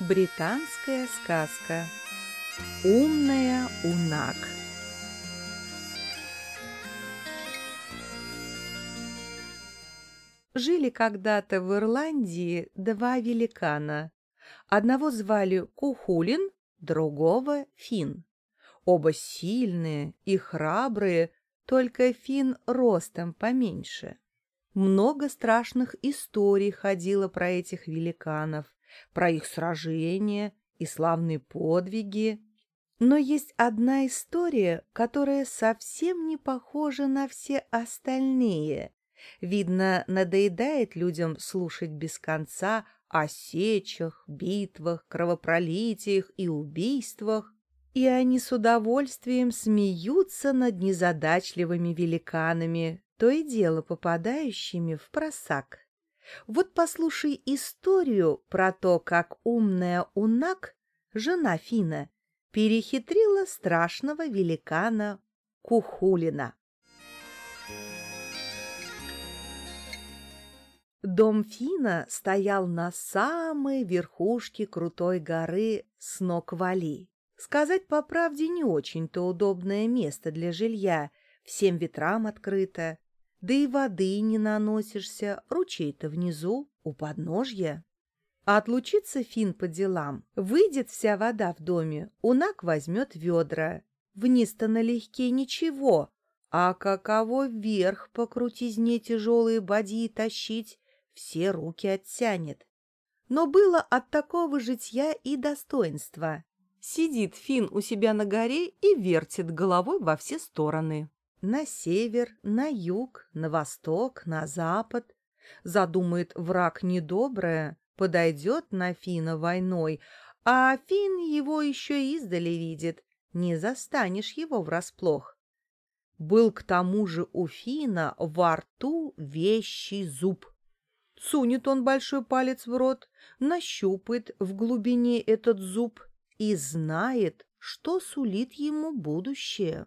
Британская сказка Умная Унак Жили когда-то в Ирландии два великана. Одного звали Кухулин, другого — Фин. Оба сильные и храбрые, только Фин ростом поменьше. Много страшных историй ходило про этих великанов, про их сражения и славные подвиги. Но есть одна история, которая совсем не похожа на все остальные. Видно, надоедает людям слушать без конца о сечах, битвах, кровопролитиях и убийствах, и они с удовольствием смеются над незадачливыми великанами, то и дело попадающими в просак. Вот послушай историю про то, как умная Унак, жена Фина, перехитрила страшного великана Кухулина. Дом Фина стоял на самой верхушке крутой горы Сноквали. Сказать по правде, не очень-то удобное место для жилья, всем ветрам открыто, да и воды не наносишься, ручей-то внизу, у подножья. А отлучиться Фин по делам, выйдет вся вода в доме, Унак возьмет ведра. Вниз-то налегке ничего, а каково вверх по крутизне тяжелые бадьи тащить, все руки оттянет. Но было от такого житья и достоинства. Сидит Фин у себя на горе и вертит головой во все стороны на север, на юг, на восток, на запад. Задумает враг недоброе, подойдет на Фина войной, а Фин его еще издали видит, не застанешь его врасплох. Был к тому же у Фина во рту вещий зуб. Сунет он большой палец в рот, нащупает в глубине этот зуб и знает, что сулит ему будущее.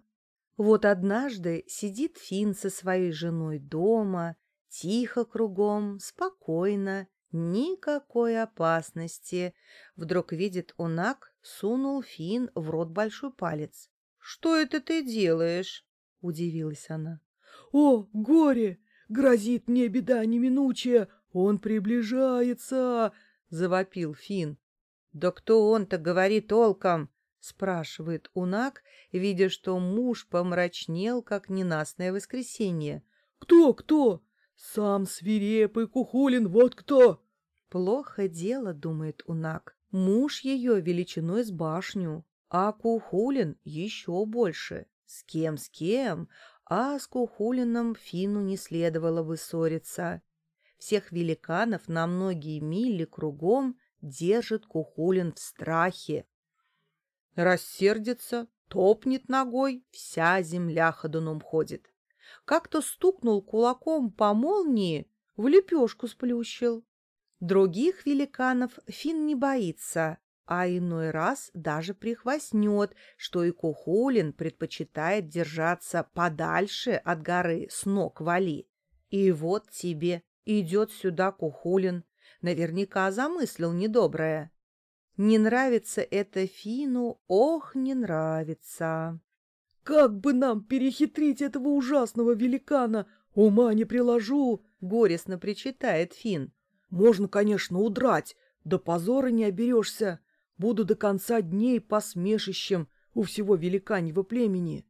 Вот однажды сидит Фин со своей женой дома, тихо кругом, спокойно, никакой опасности. Вдруг видит Унак, сунул Фин в рот большой палец. — Что это ты делаешь? — удивилась она. — О, горе! Грозит мне беда неминучая! Он приближается! — завопил Фин. Да кто он-то говорит толком? — спрашивает Унак, видя, что муж помрачнел, как ненастное воскресенье. — Кто, кто? Сам свирепый Кухулин, вот кто! — Плохо дело, — думает Унак. Муж ее величиной с башню, а Кухулин еще больше. С кем, с кем, а с Кухулином Фину не следовало бы ссориться. Всех великанов на многие мили кругом держит Кухулин в страхе. Рассердится, топнет ногой, вся земля ходуном ходит. Как-то стукнул кулаком по молнии, в лепешку сплющил. Других великанов Фин не боится, а иной раз даже прихвостнет, что и Кухулин предпочитает держаться подальше от горы с ног вали. И вот тебе идет сюда Кухулин, наверняка замыслил недоброе. Не нравится это Фину, ох, не нравится. Как бы нам перехитрить этого ужасного великана? Ума не приложу, горестно причитает Фин. Можно, конечно, удрать, до позора не оберешься. Буду до конца дней посмешищем у всего великаньего племени.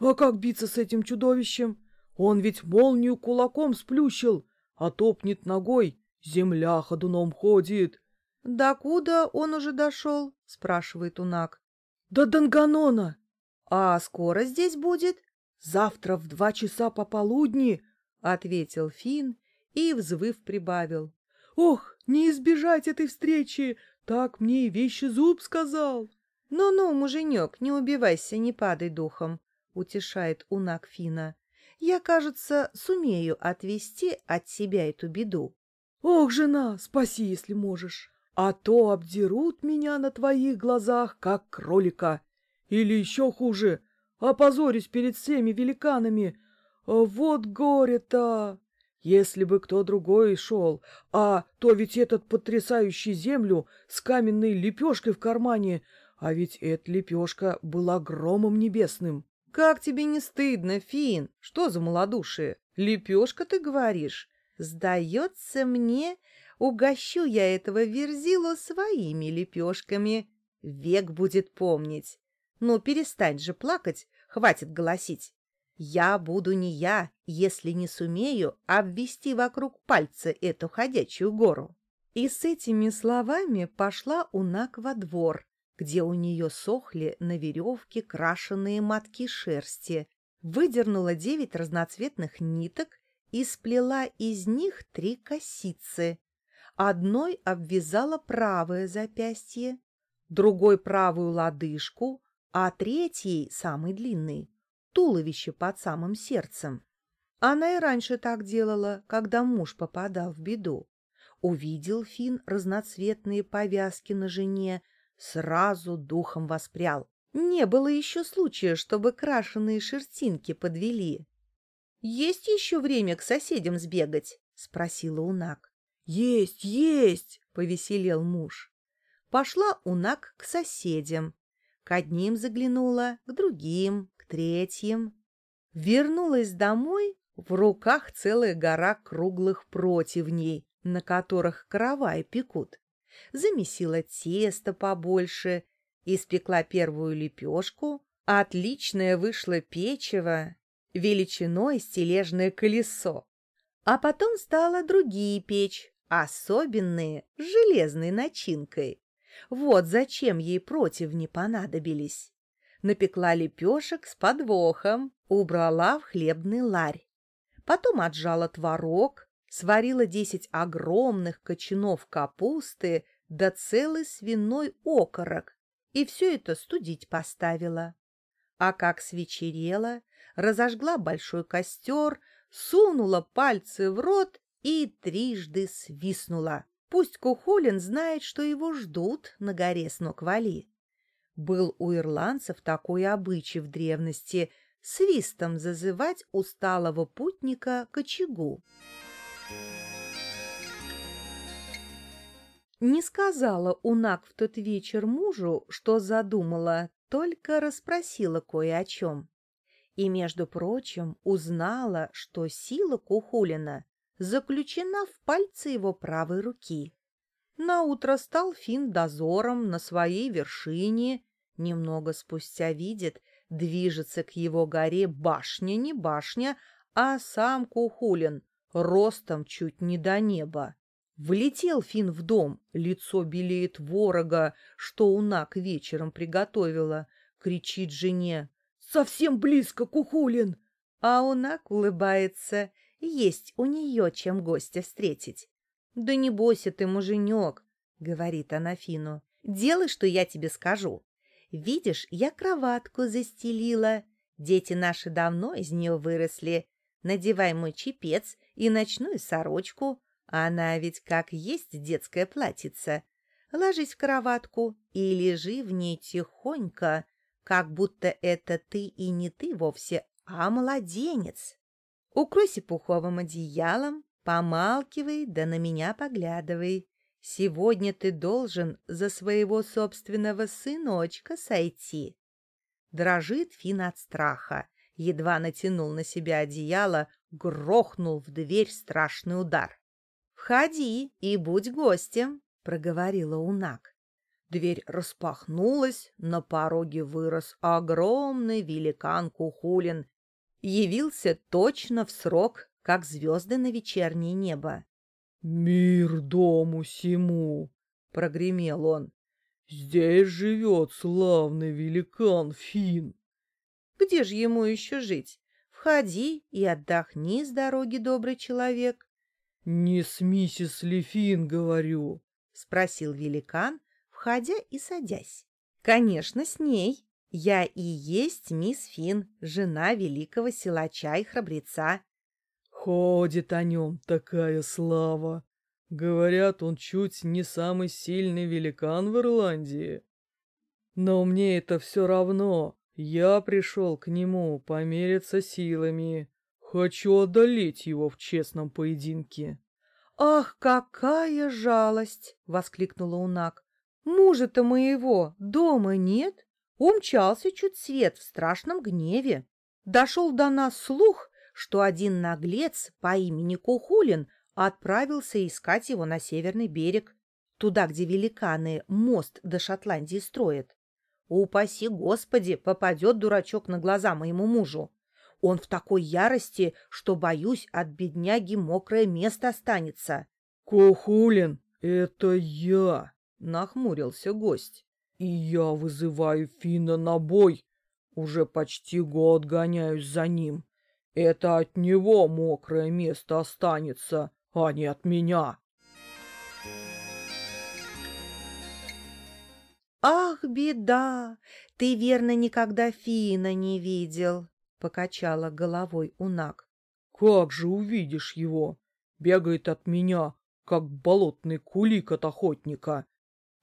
А как биться с этим чудовищем? Он ведь молнию кулаком сплющил, а топнет ногой, земля ходуном ходит. — Да куда он уже дошел? — спрашивает Унак. — До Данганона. — А скоро здесь будет? — Завтра в два часа пополудни, — ответил Фин и, взвыв, прибавил. — Ох, не избежать этой встречи! Так мне и вещи зуб сказал. «Ну — Ну-ну, муженек, не убивайся, не падай духом, — утешает Унак Фина. — Я, кажется, сумею отвести от себя эту беду. — Ох, жена, спаси, если можешь а то обдерут меня на твоих глазах, как кролика. Или еще хуже, опозорюсь перед всеми великанами. Вот горе-то! Если бы кто другой шел, а то ведь этот потрясающий землю с каменной лепешкой в кармане, а ведь эта лепешка была громом небесным. Как тебе не стыдно, Фин? Что за малодушие? Лепешка, ты говоришь? Сдается мне, угощу я этого верзилу своими лепешками. Век будет помнить. Ну, перестань же плакать, хватит голосить. Я буду не я, если не сумею обвести вокруг пальца эту ходячую гору. И с этими словами пошла Унак во двор, где у нее сохли на веревке крашеные матки шерсти, выдернула девять разноцветных ниток и сплела из них три косицы. Одной обвязала правое запястье, другой правую лодыжку, а третьей, самый длинный, туловище под самым сердцем. Она и раньше так делала, когда муж попадал в беду. Увидел Фин разноцветные повязки на жене, сразу духом воспрял. Не было еще случая, чтобы крашеные шерстинки подвели. — Есть еще время к соседям сбегать? — спросила Унак. — Есть, есть! — повеселел муж. Пошла Унак к соседям. К одним заглянула, к другим, к третьим. Вернулась домой, в руках целая гора круглых противней, на которых каравай пекут. Замесила тесто побольше, испекла первую лепешку. Отличное вышло печево, величиной стележное колесо. А потом стала другие печь, особенные, с железной начинкой. Вот зачем ей противни понадобились. Напекла лепешек с подвохом, убрала в хлебный ларь. Потом отжала творог, сварила десять огромных кочанов капусты да целый свиной окорок, и все это студить поставила. А как свечерело, разожгла большой костер, сунула пальцы в рот и трижды свистнула. Пусть Кухолин знает, что его ждут на горе Сноквали. Был у ирландцев такой обычай в древности — свистом зазывать усталого путника к очагу. Не сказала Унак в тот вечер мужу, что задумала, только расспросила кое о чем. И, между прочим, узнала, что сила Кухулина заключена в пальце его правой руки. Наутро стал Фин дозором на своей вершине. Немного спустя видит, движется к его горе башня не башня, а сам Кухулин, ростом чуть не до неба. Влетел Фин в дом, лицо белеет ворога, что Унак вечером приготовила. Кричит жене. «Совсем близко, Кухулин!» А Унак улыбается. Есть у нее чем гостя встретить. «Да не бойся ты, муженек», — говорит она Фину. «Делай, что я тебе скажу. Видишь, я кроватку застелила. Дети наши давно из нее выросли. Надевай мой чепец и ночную сорочку. Она ведь как есть детская платьица. Ложись в кроватку и лежи в ней тихонько, как будто это ты и не ты вовсе, а младенец. Укройся пуховым одеялом, помалкивай да на меня поглядывай. Сегодня ты должен за своего собственного сыночка сойти. Дрожит Фин от страха. Едва натянул на себя одеяло, грохнул в дверь страшный удар. «Входи и будь гостем», — проговорила Унак. Дверь распахнулась, на пороге вырос огромный великан Кухулин. Явился точно в срок, как звезды на вечернее небо. «Мир дому сему!» — прогремел он. «Здесь живет славный великан Фин. «Где же ему еще жить? Входи и отдохни с дороги, добрый человек». «Не с миссис Лефин, говорю», — спросил великан, входя и садясь. «Конечно, с ней. Я и есть мисс Фин, жена великого силача и храбреца». «Ходит о нем такая слава. Говорят, он чуть не самый сильный великан в Ирландии. Но мне это все равно. Я пришел к нему помериться силами. Хочу одолеть его в честном поединке. «Ах, какая жалость!» — воскликнула Унак. «Мужа-то моего дома нет. Умчался чуть свет в страшном гневе. Дошел до нас слух, что один наглец по имени Кухулин отправился искать его на северный берег, туда, где великаны мост до Шотландии строят. Упаси Господи, попадет дурачок на глаза моему мужу. Он в такой ярости, что, боюсь, от бедняги мокрое место останется. — Кухулин, это я! — нахмурился гость. — И я вызываю Фина на бой. Уже почти год гоняюсь за ним. Это от него мокрое место останется, а не от меня. «Ах, беда! Ты, верно, никогда Фина не видел!» — покачала головой Унак. «Как же увидишь его? Бегает от меня, как болотный кулик от охотника».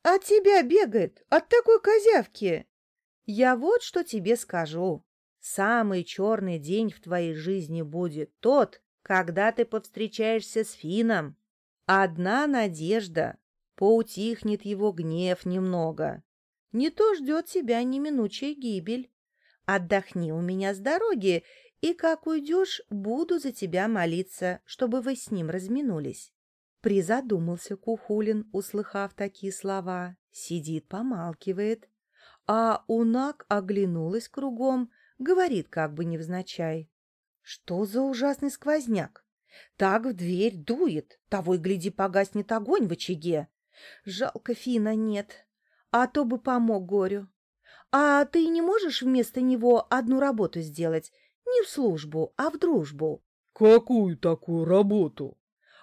«От тебя бегает, от такой козявки!» «Я вот что тебе скажу. Самый черный день в твоей жизни будет тот, когда ты повстречаешься с Фином. Одна надежда — поутихнет его гнев немного. Не то ждет тебя неминучая гибель. Отдохни у меня с дороги, и как уйдешь, буду за тебя молиться, чтобы вы с ним разминулись. Призадумался Кухулин, услыхав такие слова. Сидит, помалкивает. А Унак оглянулась кругом, говорит как бы невзначай. Что за ужасный сквозняк? Так в дверь дует, того и гляди погаснет огонь в очаге. Жалко Фина нет, а то бы помог горю. А ты не можешь вместо него одну работу сделать? Не в службу, а в дружбу. Какую такую работу?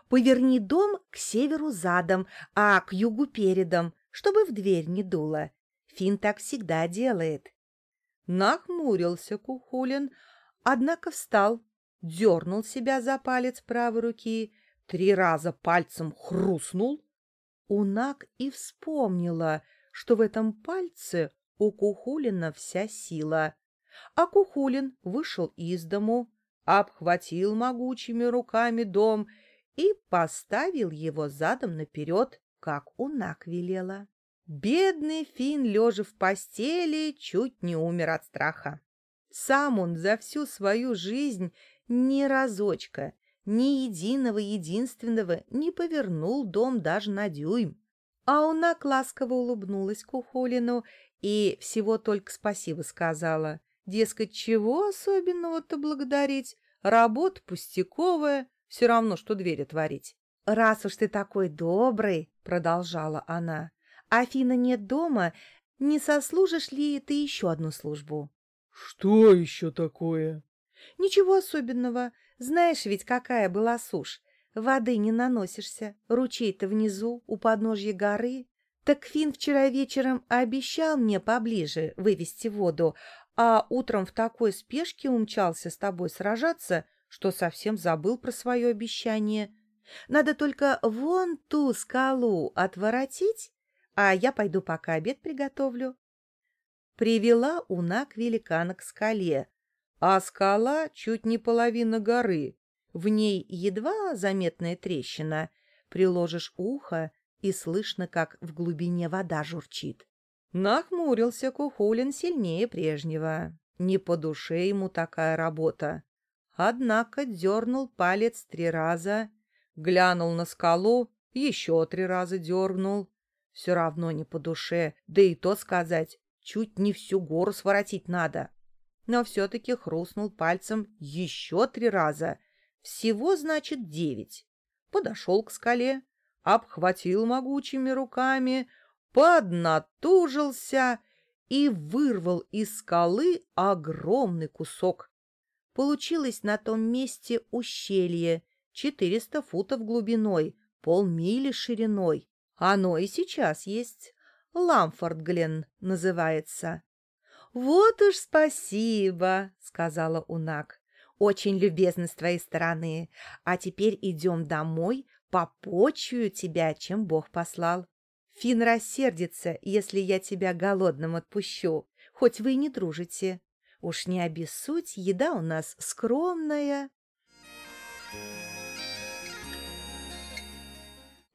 Поверни дом к северу задом, а к югу передом, чтобы в дверь не дуло. Фин так всегда делает. Нахмурился Кухулин, однако встал, дернул себя за палец правой руки, три раза пальцем хрустнул. Унак и вспомнила — что в этом пальце у Кухулина вся сила. А Кухулин вышел из дому, обхватил могучими руками дом и поставил его задом наперед, как Унак велела. Бедный Фин, лежа в постели, чуть не умер от страха. Сам он за всю свою жизнь ни разочка, ни единого единственного не повернул дом даже на дюйм. А она ласково улыбнулась Кухулину и всего только спасибо сказала. Дескать, чего особенного-то благодарить? Работа пустяковая, все равно, что дверь отворить. «Раз уж ты такой добрый», — продолжала она, — «Афина нет дома, не сослужишь ли ты еще одну службу?» «Что еще такое?» «Ничего особенного. Знаешь ведь, какая была сушь. Воды не наносишься, ручей-то внизу, у подножья горы. Так Фин вчера вечером обещал мне поближе вывести воду, а утром в такой спешке умчался с тобой сражаться, что совсем забыл про свое обещание. Надо только вон ту скалу отворотить, а я пойду пока обед приготовлю. Привела Унак великана к скале, а скала чуть не половина горы, в ней едва заметная трещина. Приложишь ухо, и слышно, как в глубине вода журчит. Нахмурился Кухулин сильнее прежнего. Не по душе ему такая работа. Однако дернул палец три раза, глянул на скалу, еще три раза дернул. Все равно не по душе, да и то сказать, чуть не всю гору своротить надо. Но все-таки хрустнул пальцем еще три раза всего, значит, девять. Подошел к скале, обхватил могучими руками, поднатужился и вырвал из скалы огромный кусок. Получилось на том месте ущелье, четыреста футов глубиной, полмили шириной. Оно и сейчас есть. Ламфорд-Гленн называется. — Вот уж спасибо, — сказала Унак. Очень любезно с твоей стороны. А теперь идем домой, попочую тебя, чем Бог послал. Фин рассердится, если я тебя голодным отпущу, хоть вы и не дружите. Уж не обессудь, еда у нас скромная.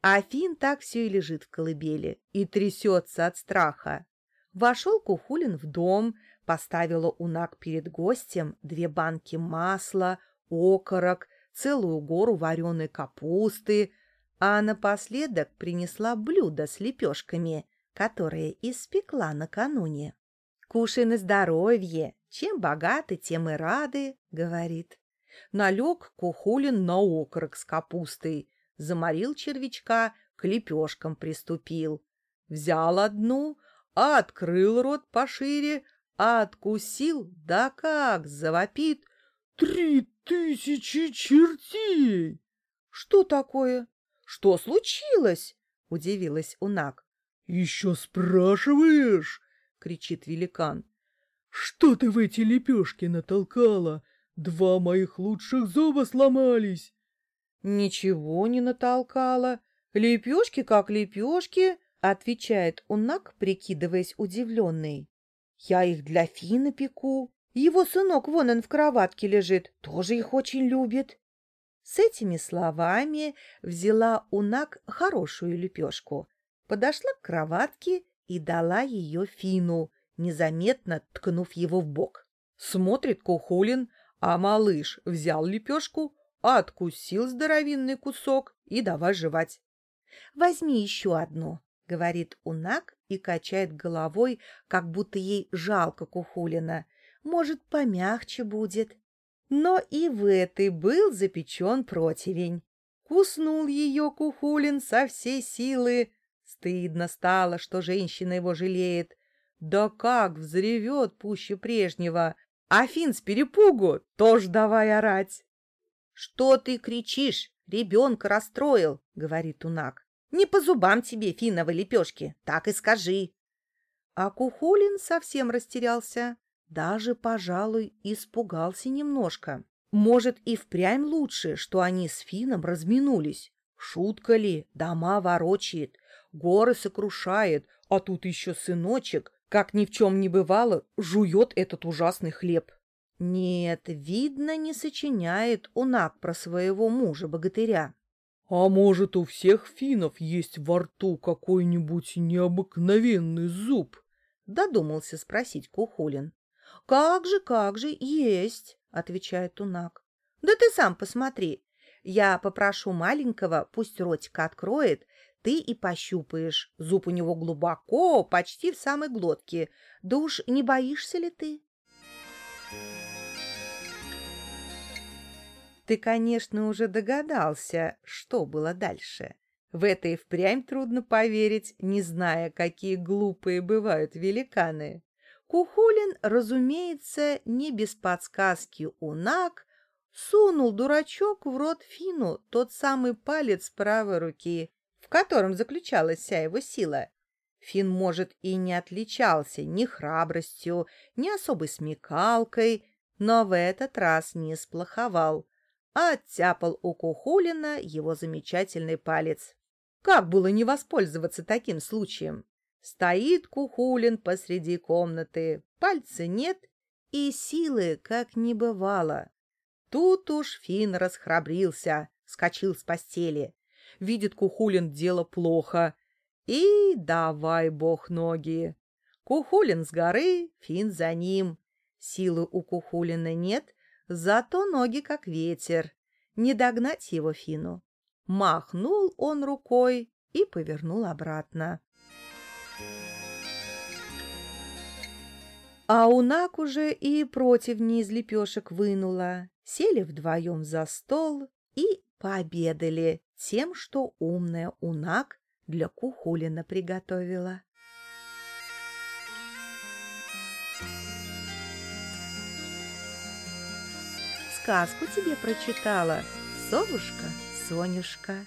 Афин так все и лежит в колыбели и трясется от страха. Вошел Кухулин в дом, поставила унак перед гостем две банки масла, окорок, целую гору вареной капусты, а напоследок принесла блюдо с лепешками, которые испекла накануне. «Кушай на здоровье, чем богаты, тем и рады», — говорит. Налег Кухулин на окорок с капустой, заморил червячка, к лепешкам приступил. Взял одну, открыл рот пошире, откусил, да как завопит. «Три тысячи чертей!» «Что такое? Что случилось?» — удивилась Унак. «Еще спрашиваешь?» — кричит великан. «Что ты в эти лепешки натолкала? Два моих лучших зуба сломались!» «Ничего не натолкала. Лепешки как лепешки», — отвечает Унак, прикидываясь удивленный. «Я их для Фина пеку. Его сынок вон он в кроватке лежит, тоже их очень любит». С этими словами взяла Унак хорошую лепешку, подошла к кроватке и дала ее Фину, незаметно ткнув его в бок. Смотрит Кухулин, а малыш взял лепешку, откусил здоровинный кусок и давай жевать. — Возьми еще одну, — говорит Унак и качает головой, как будто ей жалко Кухулина. Может, помягче будет. Но и в этой был запечен противень. Куснул ее Кухулин со всей силы. Стыдно стало, что женщина его жалеет. Да как взревет пуще прежнего! Афин с перепугу тоже давай орать. — Что ты кричишь? Ребенка расстроил, — говорит Унак. — Не по зубам тебе, финовой лепешки, так и скажи. А Кухулин совсем растерялся, даже, пожалуй, испугался немножко. Может, и впрямь лучше, что они с Фином разминулись. Шутка ли, дома ворочает, горы сокрушает, а тут еще сыночек, как ни в чем не бывало, жует этот ужасный хлеб. Нет, видно, не сочиняет Унак про своего мужа-богатыря. — А может, у всех финнов есть во рту какой-нибудь необыкновенный зуб? — додумался спросить Кухулин. — Как же, как же, есть, — отвечает Унак. — Да ты сам посмотри. Я попрошу маленького, пусть ротик откроет, ты и пощупаешь. Зуб у него глубоко, почти в самой глотке. Да уж не боишься ли ты? Ты, конечно, уже догадался, что было дальше. В это и впрямь трудно поверить, не зная, какие глупые бывают великаны. Кухулин, разумеется, не без подсказки унак, сунул дурачок в рот Фину тот самый палец правой руки, котором заключалась вся его сила. Фин, может, и не отличался ни храбростью, ни особой смекалкой, но в этот раз не сплоховал, а оттяпал у Кухулина его замечательный палец. Как было не воспользоваться таким случаем? Стоит Кухулин посреди комнаты, пальца нет и силы как не бывало. Тут уж Фин расхрабрился, скочил с постели видит Кухулин дело плохо. И давай бог ноги. Кухулин с горы, Фин за ним. Силы у Кухулина нет, зато ноги как ветер. Не догнать его Фину. Махнул он рукой и повернул обратно. А Унак уже и противни из лепешек вынула. Сели вдвоем за стол и пообедали тем, что умная Унак для Кухулина приготовила. Сказку тебе прочитала совушка Сонюшка.